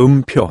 음표.